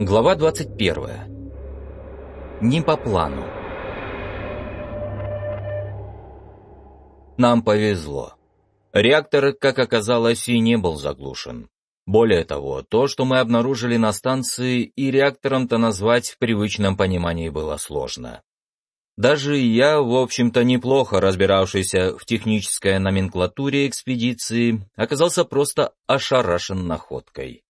Глава 21. Не по плану. Нам повезло. Реактор, как оказалось, и не был заглушен. Более того, то, что мы обнаружили на станции, и реактором-то назвать в привычном понимании было сложно. Даже я, в общем-то неплохо разбиравшийся в технической номенклатуре экспедиции, оказался просто ошарашен находкой.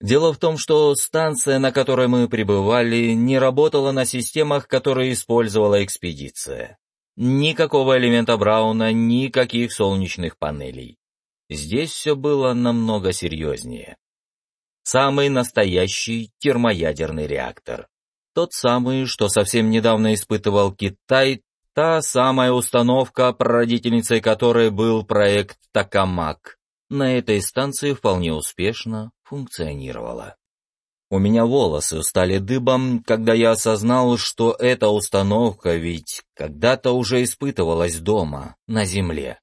Дело в том, что станция, на которой мы пребывали, не работала на системах, которые использовала экспедиция. Никакого элемента Брауна, никаких солнечных панелей. Здесь все было намного серьезнее. Самый настоящий термоядерный реактор. Тот самый, что совсем недавно испытывал Китай, та самая установка, прародительницей которой был проект «Токамак», на этой станции вполне успешно функционировала. У меня волосы стали дыбом, когда я осознал, что эта установка ведь когда-то уже испытывалась дома, на Земле.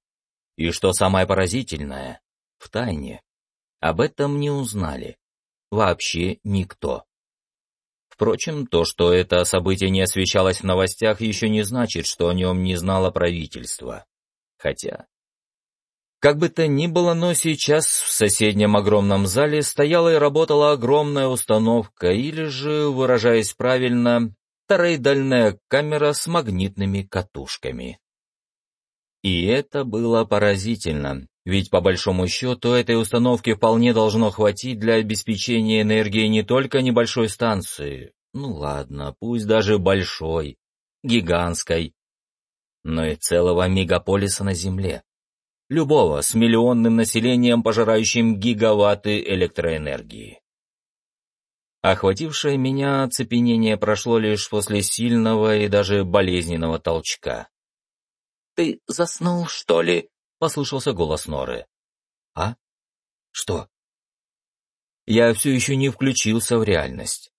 И что самое поразительное, в тайне. Об этом не узнали. Вообще никто. Впрочем, то, что это событие не освещалось в новостях, еще не значит, что о нем не знало правительство. Хотя... Как бы то ни было, но сейчас в соседнем огромном зале стояла и работала огромная установка, или же, выражаясь правильно, тороидальная камера с магнитными катушками. И это было поразительно, ведь по большому счету этой установки вполне должно хватить для обеспечения энергии не только небольшой станции, ну ладно, пусть даже большой, гигантской, но и целого мегаполиса на Земле. Любого с миллионным населением, пожирающим гигаватты электроэнергии. Охватившее меня оцепенение прошло лишь после сильного и даже болезненного толчка. «Ты заснул, что ли?» — послышался голос Норы. «А? Что?» Я все еще не включился в реальность.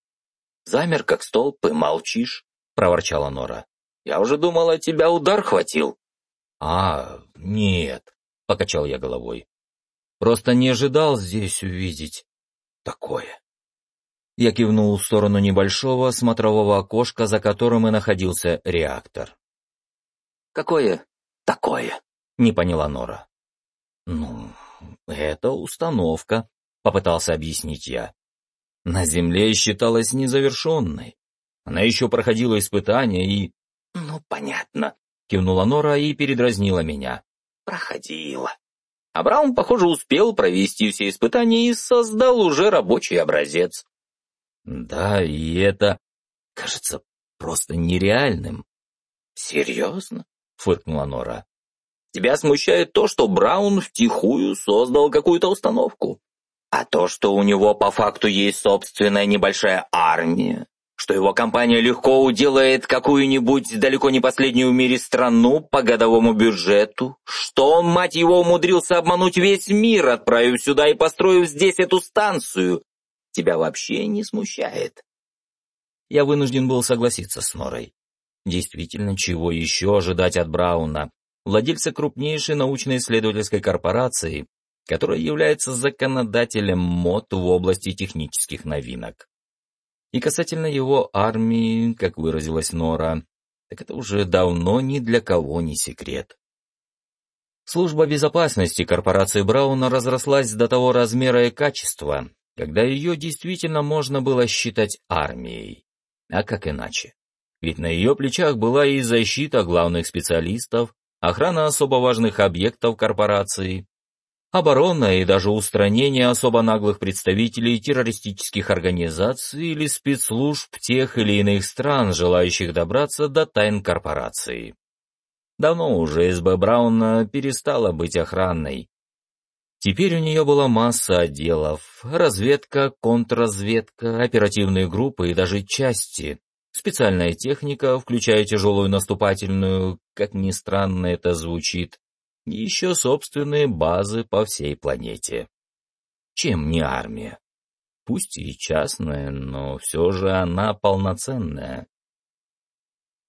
«Замер, как столб, и молчишь», — проворчала Нора. «Я уже думала, тебя удар хватил». «А, нет», — покачал я головой. «Просто не ожидал здесь увидеть такое». Я кивнул в сторону небольшого смотрового окошка, за которым и находился реактор. «Какое такое?» — не поняла Нора. «Ну, это установка», — попытался объяснить я. «На Земле считалась незавершенной. Она еще проходила испытания и...» «Ну, понятно», — кивнула Нора и передразнила меня. «Проходила». А Браун, похоже, успел провести все испытания и создал уже рабочий образец. Да, и это кажется просто нереальным. Серьезно? — фыркнула Нора. «Тебя смущает то, что Браун втихую создал какую-то установку. А то, что у него по факту есть собственная небольшая армия, что его компания легко уделает какую-нибудь далеко не последнюю в мире страну по годовому бюджету, что он, мать его, умудрился обмануть весь мир, отправив сюда и построив здесь эту станцию, тебя вообще не смущает?» Я вынужден был согласиться с Норой. Действительно, чего еще ожидать от Брауна, владельца крупнейшей научно-исследовательской корпорации, которая является законодателем мод в области технических новинок. И касательно его армии, как выразилась Нора, так это уже давно ни для кого не секрет. Служба безопасности корпорации Брауна разрослась до того размера и качества, когда ее действительно можно было считать армией. А как иначе? Ведь на ее плечах была и защита главных специалистов, охрана особо важных объектов корпорации, оборона и даже устранение особо наглых представителей террористических организаций или спецслужб тех или иных стран, желающих добраться до тайн корпорации. Давно уже СБ Брауна перестала быть охранной. Теперь у нее была масса отделов, разведка, контрразведка, оперативные группы и даже части, специальная техника, включая тяжелую наступательную, как ни странно это звучит, еще собственные базы по всей планете. Чем не армия? Пусть и частная, но все же она полноценная.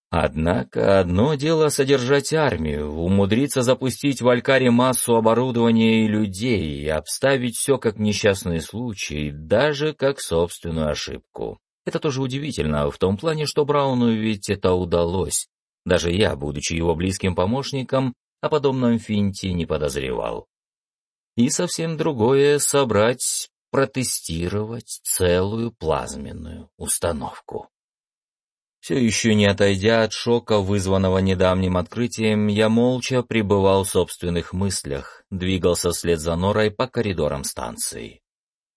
Однако одно дело содержать армию, умудриться запустить в Алькаре массу оборудования и людей и обставить все как несчастный случай, даже как собственную ошибку. Это тоже удивительно в том плане, что Брауну ведь это удалось. Даже я, будучи его близким помощником, о подобном финте не подозревал. И совсем другое — собрать, протестировать целую плазменную установку. Все еще не отойдя от шока, вызванного недавним открытием, я молча пребывал в собственных мыслях, двигался вслед за Норой по коридорам станции.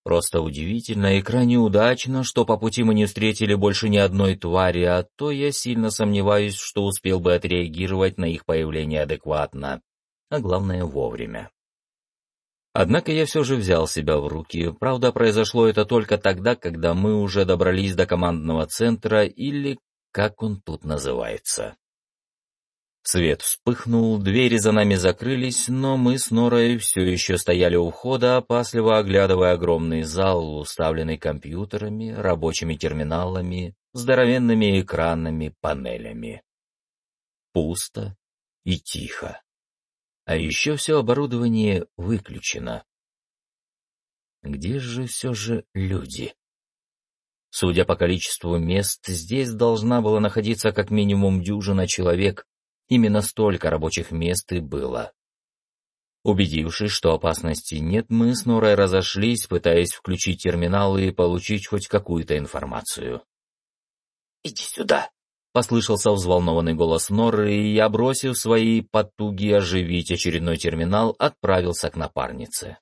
Просто удивительно и крайне удачно, что по пути мы не встретили больше ни одной твари, а то я сильно сомневаюсь, что успел бы отреагировать на их появление адекватно, а главное вовремя. Однако я все же взял себя в руки. Правда, произошло это только тогда, когда мы уже добрались до командного центра или, как он тут называется. Свет вспыхнул, двери за нами закрылись, но мы с Норой все еще стояли у входа, опасливо оглядывая огромный зал, уставленный компьютерами, рабочими терминалами, здоровенными экранами, панелями. Пусто и тихо. А еще все оборудование выключено. Где же все же люди? Судя по количеству мест, здесь должна была находиться как минимум дюжина человек. Именно столько рабочих мест и было. Убедившись, что опасности нет, мы с Норой разошлись, пытаясь включить терминалы и получить хоть какую-то информацию. «Иди сюда!» — послышался взволнованный голос Норы, и я, бросив свои потуги оживить очередной терминал, отправился к напарнице.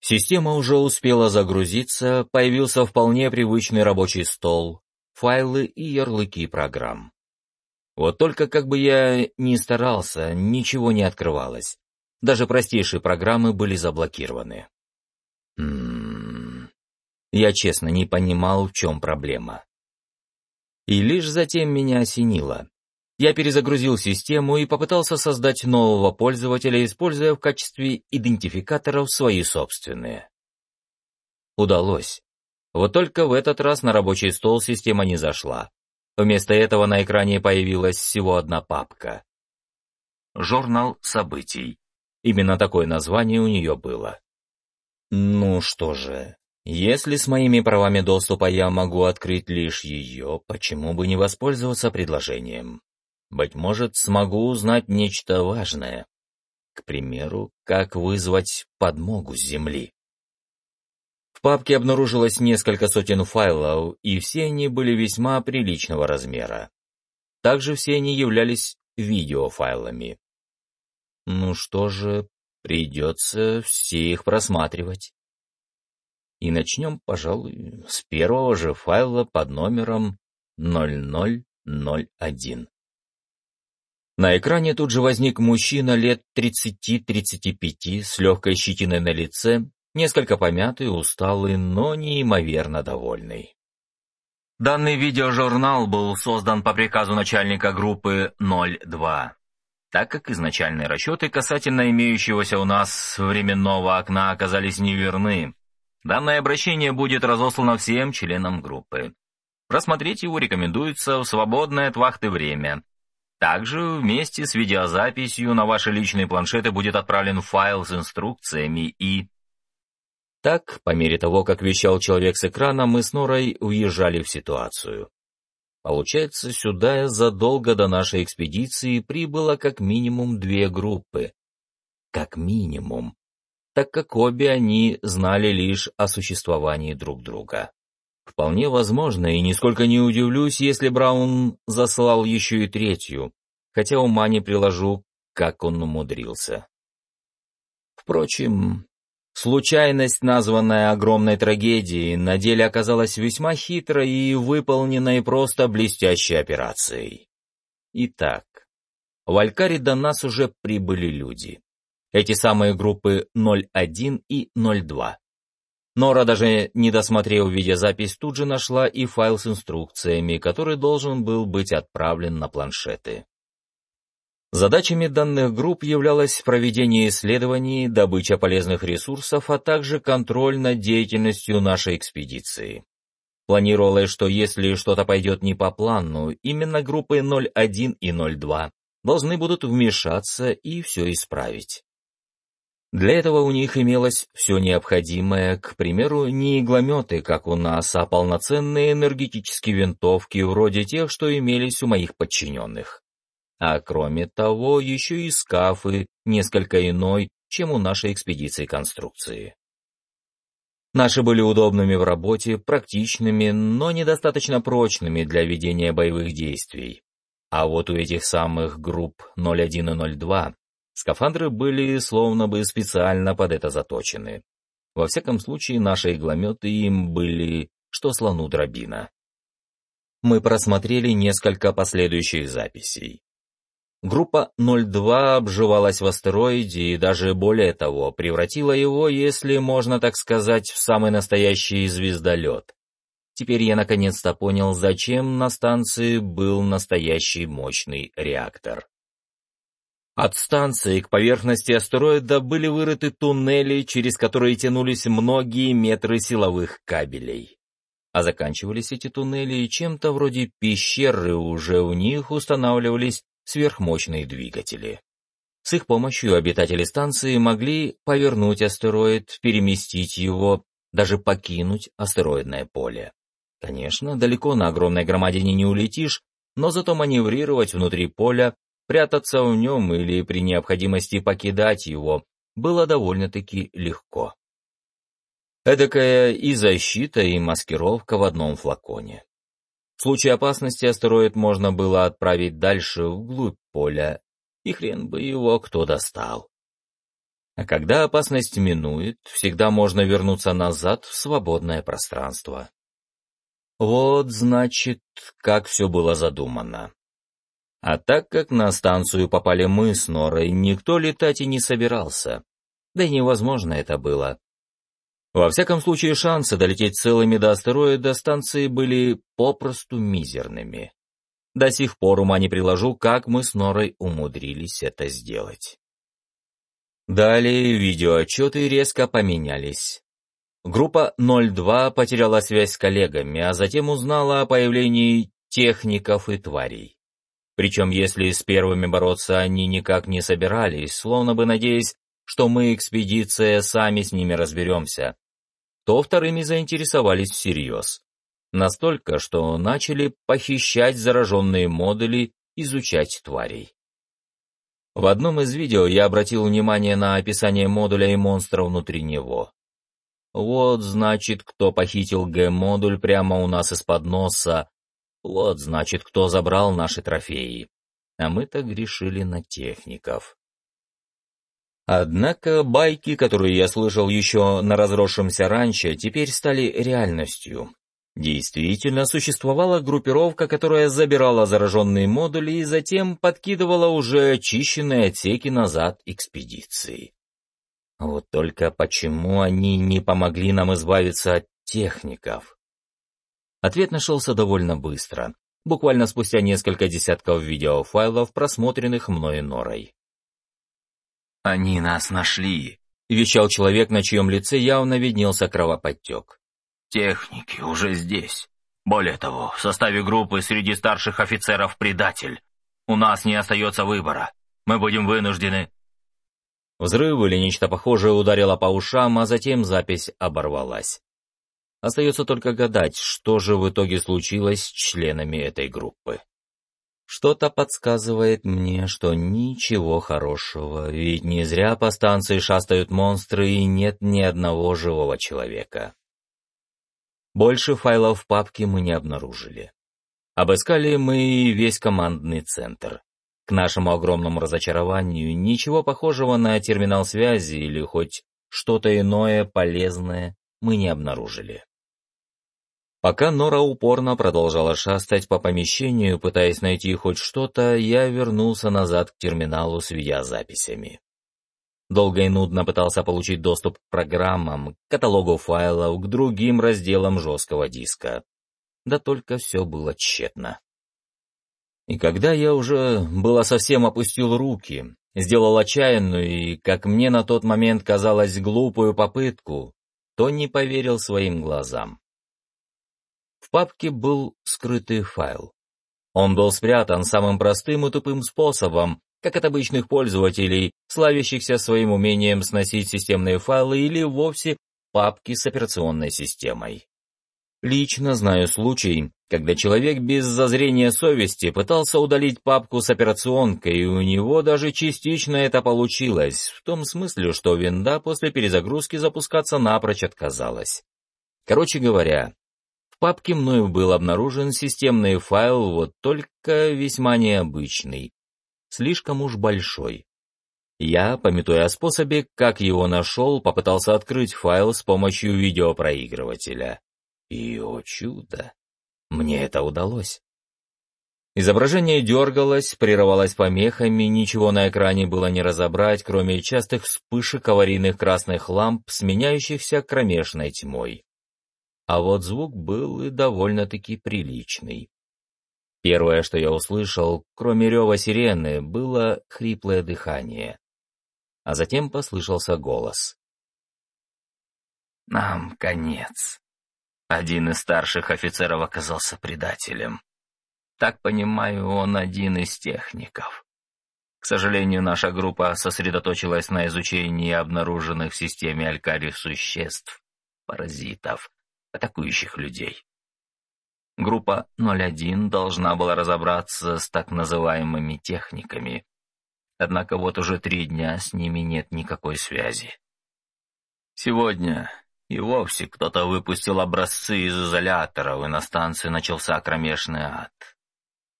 Система уже успела загрузиться, появился вполне привычный рабочий стол, файлы и ярлыки программ. Вот только как бы я ни старался, ничего не открывалось. Даже простейшие программы были заблокированы. М -м -м. Я честно не понимал, в чем проблема. И лишь затем меня осенило. Я перезагрузил систему и попытался создать нового пользователя, используя в качестве идентификаторов свои собственные. Удалось. Вот только в этот раз на рабочий стол система не зашла. Вместо этого на экране появилась всего одна папка. Журнал событий. Именно такое название у нее было. Ну что же, если с моими правами доступа я могу открыть лишь ее, почему бы не воспользоваться предложением? Быть может, смогу узнать нечто важное. К примеру, как вызвать подмогу с Земли. Папке обнаружилось несколько сотен файлов, и все они были весьма приличного размера. Также все они являлись видеофайлами. Ну что же, придется все их просматривать. И начнем, пожалуй, с первого же файла под номером 0001. На экране тут же возник мужчина лет 30-35 с легкой щетиной на лице, несколько помятый, усталый, но неимоверно довольный. Данный видеожурнал был создан по приказу начальника группы 02. Так как изначальные расчеты касательно имеющегося у нас временного окна оказались неверны, данное обращение будет разослано всем членам группы. Просмотреть его рекомендуется в свободное от вахты время – также вместе с видеозаписью на ваши личные планшеты будет отправлен файл с инструкциями и... Так, по мере того, как вещал человек с экрана, мы с Норой уезжали в ситуацию. Получается, сюда задолго до нашей экспедиции прибыло как минимум две группы. Как минимум. Так как обе они знали лишь о существовании друг друга. Вполне возможно, и нисколько не удивлюсь, если Браун заслал еще и третью, хотя ума не приложу, как он умудрился. Впрочем, случайность, названная огромной трагедией, на деле оказалась весьма хитрой и выполненной просто блестящей операцией. Итак, в Алькаре до нас уже прибыли люди. Эти самые группы 01 и 02. Нора, даже не досмотрев видеозапись, тут же нашла и файл с инструкциями, который должен был быть отправлен на планшеты. Задачами данных групп являлось проведение исследований, добыча полезных ресурсов, а также контроль над деятельностью нашей экспедиции. Планировалось, что если что-то пойдет не по плану, именно группы 01 и 02 должны будут вмешаться и все исправить. Для этого у них имелось все необходимое, к примеру, не иглометы, как у нас, а полноценные энергетические винтовки, вроде тех, что имелись у моих подчиненных. А кроме того, еще и скафы, несколько иной, чем у нашей экспедиции конструкции. Наши были удобными в работе, практичными, но недостаточно прочными для ведения боевых действий. А вот у этих самых групп 01 и 02 скафандры были словно бы специально под это заточены. Во всяком случае, наши иглометы им были, что слону дробина. Мы просмотрели несколько последующих записей. Группа 02 обживалась в астероиде и даже более того, превратила его, если можно так сказать, в самый настоящий звездолет. Теперь я наконец-то понял, зачем на станции был настоящий мощный реактор. От станции к поверхности астероида были вырыты туннели, через которые тянулись многие метры силовых кабелей. А заканчивались эти туннели чем-то вроде пещеры, уже у них устанавливались сверхмощные двигатели. С их помощью обитатели станции могли повернуть астероид, переместить его, даже покинуть астероидное поле. Конечно, далеко на огромной громадине не улетишь, но зато маневрировать внутри поля, прятаться в нем или при необходимости покидать его было довольно-таки легко. Эдакая и защита, и маскировка в одном флаконе. В случае опасности астероид можно было отправить дальше, вглубь поля, и хрен бы его кто достал. А когда опасность минует, всегда можно вернуться назад в свободное пространство. Вот, значит, как все было задумано. А так как на станцию попали мы с Норой, никто летать и не собирался. Да и невозможно это было. Во всяком случае, шансы долететь целыми до астероида станции были попросту мизерными. До сих пор ума не приложу, как мы с Норой умудрились это сделать. Далее видеоотчеты резко поменялись. Группа 02 потеряла связь с коллегами, а затем узнала о появлении техников и тварей. Причем, если с первыми бороться они никак не собирались, словно бы надеясь, что мы, экспедиция, сами с ними разберемся, то вторыми заинтересовались всерьез. Настолько, что начали похищать зараженные модули, изучать тварей. В одном из видео я обратил внимание на описание модуля и монстра внутри него. Вот, значит, кто похитил Г-модуль прямо у нас из-под носа. Вот, значит, кто забрал наши трофеи. А мы-то грешили на техников. Однако байки, которые я слышал еще на разросшемся ранчо, теперь стали реальностью. Действительно, существовала группировка, которая забирала зараженные модули и затем подкидывала уже очищенные отсеки назад экспедиции. Вот только почему они не помогли нам избавиться от техников? Ответ нашелся довольно быстро, буквально спустя несколько десятков видеофайлов, просмотренных мной Норой. «Они нас нашли», — вещал человек, на чьем лице явно виднелся кровоподтек. «Техники уже здесь. Более того, в составе группы среди старших офицеров предатель. У нас не остается выбора. Мы будем вынуждены...» Взрыв или нечто похожее ударило по ушам, а затем запись оборвалась. Остается только гадать, что же в итоге случилось с членами этой группы. Что-то подсказывает мне, что ничего хорошего, ведь не зря по станции шастают монстры и нет ни одного живого человека. Больше файлов в папке мы не обнаружили. Обыскали мы весь командный центр. К нашему огромному разочарованию, ничего похожего на терминал связи или хоть что-то иное полезное мы не обнаружили. Пока Нора упорно продолжала шастать по помещению, пытаясь найти хоть что-то, я вернулся назад к терминалу с видеозаписями. Долго и нудно пытался получить доступ к программам, к каталогу файлов, к другим разделам жесткого диска. Да только все было тщетно. И когда я уже было совсем опустил руки, сделал отчаянную и, как мне на тот момент казалось, глупую попытку, то не поверил своим глазам. В папке был скрытый файл. Он был спрятан самым простым и тупым способом, как от обычных пользователей, славящихся своим умением сносить системные файлы или вовсе папки с операционной системой. Лично знаю случай, когда человек без зазрения совести пытался удалить папку с операционкой, и у него даже частично это получилось, в том смысле, что винда после перезагрузки запускаться напрочь отказалась. Короче говоря, в папке мною был обнаружен системный файл, вот только весьма необычный, слишком уж большой. Я, пометуя о способе, как его нашел, попытался открыть файл с помощью видеопроигрывателя. И, о чудо, мне это удалось. Изображение дергалось, прерывалось помехами, ничего на экране было не разобрать, кроме частых вспышек аварийных красных ламп, сменяющихся кромешной тьмой. А вот звук был и довольно-таки приличный. Первое, что я услышал, кроме рева сирены, было хриплое дыхание. А затем послышался голос. «Нам конец. Один из старших офицеров оказался предателем. Так понимаю, он один из техников. К сожалению, наша группа сосредоточилась на изучении обнаруженных в системе Алькари существ, паразитов, атакующих людей. Группа 01 должна была разобраться с так называемыми техниками. Однако вот уже три дня с ними нет никакой связи. Сегодня и вовсе кто-то выпустил образцы из изоляторов, и на станции начался кромешный ад.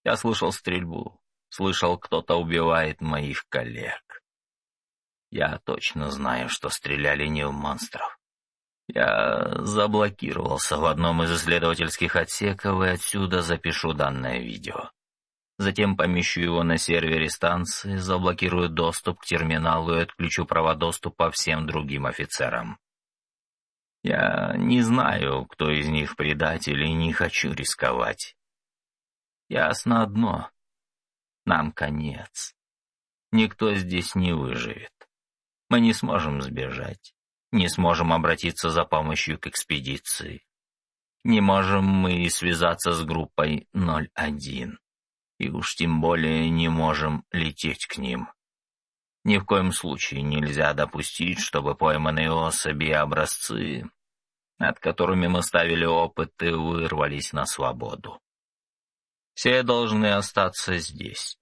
Я слышал стрельбу, слышал, кто-то убивает моих коллег. Я точно знаю, что стреляли не в монстров. Я заблокировался в одном из исследовательских отсеков и отсюда запишу данное видео. Затем помещу его на сервере станции, заблокирую доступ к терминалу и отключу права доступа всем другим офицерам. Я не знаю, кто из них предатель, и не хочу рисковать. Ясно одно. Нам конец. Никто здесь не выживет. Мы не сможем сбежать не сможем обратиться за помощью к экспедиции. Не можем мы связаться с группой 01. И уж тем более не можем лететь к ним. Ни в коем случае нельзя допустить, чтобы пойманные особи и образцы, над которыми мы ставили опыты, вырвались на свободу. Все должны остаться здесь.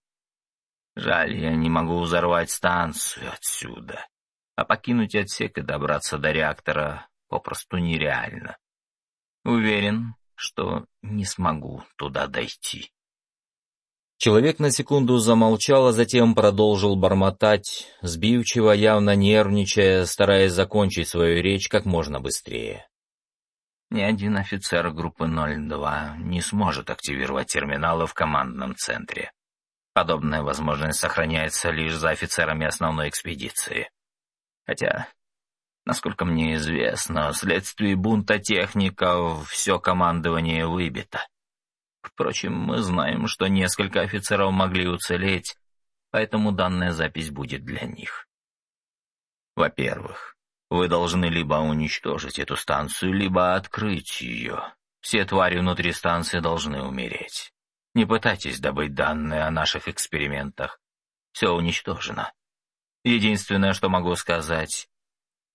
Жаль, я не могу взорвать станцию отсюда а покинуть отсек и добраться до реактора попросту нереально. Уверен, что не смогу туда дойти. Человек на секунду замолчал, а затем продолжил бормотать, сбивчиво, явно нервничая, стараясь закончить свою речь как можно быстрее. Ни один офицер группы 02 не сможет активировать терминалы в командном центре. Подобная возможность сохраняется лишь за офицерами основной экспедиции. Хотя, насколько мне известно, вследствие бунта техников все командование выбито. Впрочем, мы знаем, что несколько офицеров могли уцелеть, поэтому данная запись будет для них. Во-первых, вы должны либо уничтожить эту станцию, либо открыть ее. Все твари внутри станции должны умереть. Не пытайтесь добыть данные о наших экспериментах. Все уничтожено. Единственное, что могу сказать,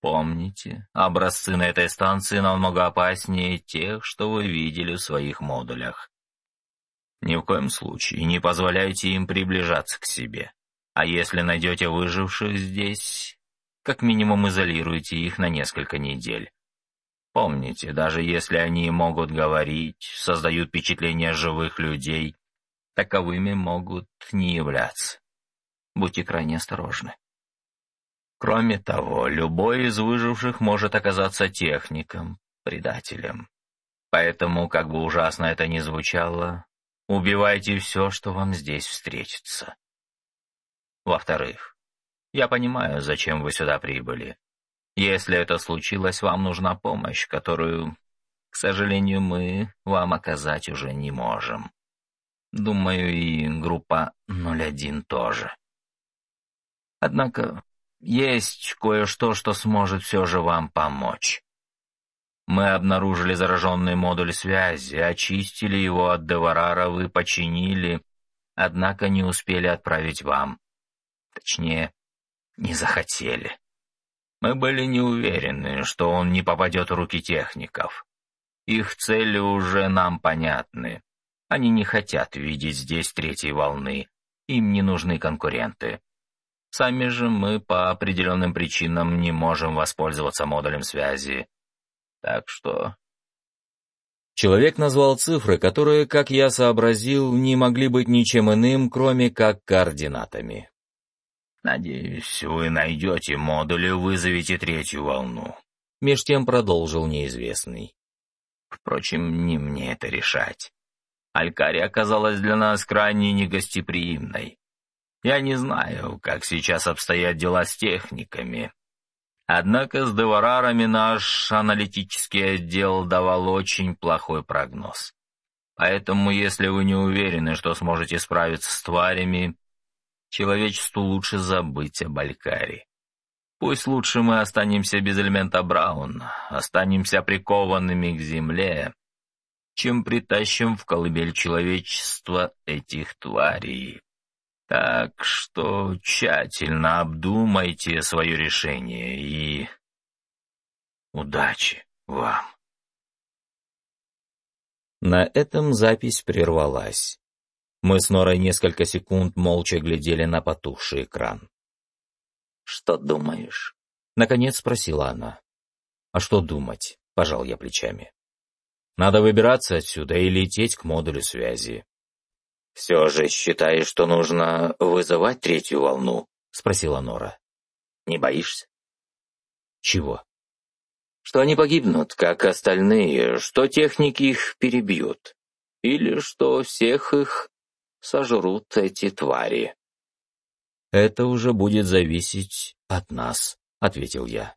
помните, образцы на этой станции намного опаснее тех, что вы видели в своих модулях. Ни в коем случае не позволяйте им приближаться к себе. А если найдете выживших здесь, как минимум изолируйте их на несколько недель. Помните, даже если они могут говорить, создают впечатление живых людей, таковыми могут не являться. Будьте крайне осторожны. Кроме того, любой из выживших может оказаться техником, предателем. Поэтому, как бы ужасно это ни звучало, убивайте все, что вам здесь встретится. Во-вторых, я понимаю, зачем вы сюда прибыли. Если это случилось, вам нужна помощь, которую, к сожалению, мы вам оказать уже не можем. Думаю, и группа 01 тоже. Однако есть кое-что, что сможет все же вам помочь. Мы обнаружили зараженный модуль связи, очистили его от девараров и починили, однако не успели отправить вам. Точнее, не захотели. Мы были не уверены, что он не попадет в руки техников. Их цели уже нам понятны. Они не хотят видеть здесь третьей волны. Им не нужны конкуренты. Сами же мы по определенным причинам не можем воспользоваться модулем связи. Так что... Человек назвал цифры, которые, как я сообразил, не могли быть ничем иным, кроме как координатами. «Надеюсь, вы найдете модуль и вызовете третью волну», — меж тем продолжил неизвестный. «Впрочем, не мне это решать. Алькари оказалась для нас крайне негостеприимной. Я не знаю, как сейчас обстоят дела с техниками, Однако с деварарами наш аналитический отдел давал очень плохой прогноз. Поэтому, если вы не уверены, что сможете справиться с тварями, человечеству лучше забыть о Балькаре. Пусть лучше мы останемся без элемента Браун, останемся прикованными к земле, чем притащим в колыбель человечества этих тварей. Так что тщательно обдумайте свое решение и... Удачи вам. На этом запись прервалась. Мы с Норой несколько секунд молча глядели на потухший экран. «Что думаешь?» — наконец спросила она. «А что думать?» — пожал я плечами. «Надо выбираться отсюда и лететь к модулю связи. «Все же считаешь, что нужно вызывать третью волну?» — спросила Нора. «Не боишься?» «Чего?» «Что они погибнут, как остальные, что техники их перебьют, или что всех их сожрут эти твари». «Это уже будет зависеть от нас», — ответил я.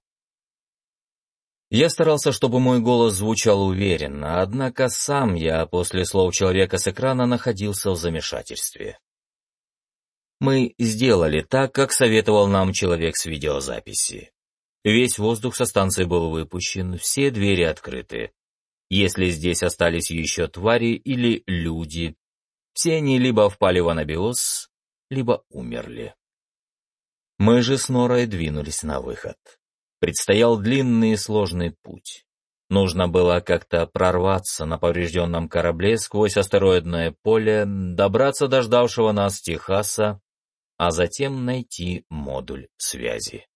Я старался, чтобы мой голос звучал уверенно, однако сам я после слов человека с экрана находился в замешательстве. Мы сделали так, как советовал нам человек с видеозаписи. Весь воздух со станции был выпущен, все двери открыты. Если здесь остались еще твари или люди, все они либо впали в анабиоз, либо умерли. Мы же с Норой двинулись на выход. Предстоял длинный и сложный путь. Нужно было как-то прорваться на поврежденном корабле сквозь астероидное поле, добраться до ждавшего нас Техаса, а затем найти модуль связи.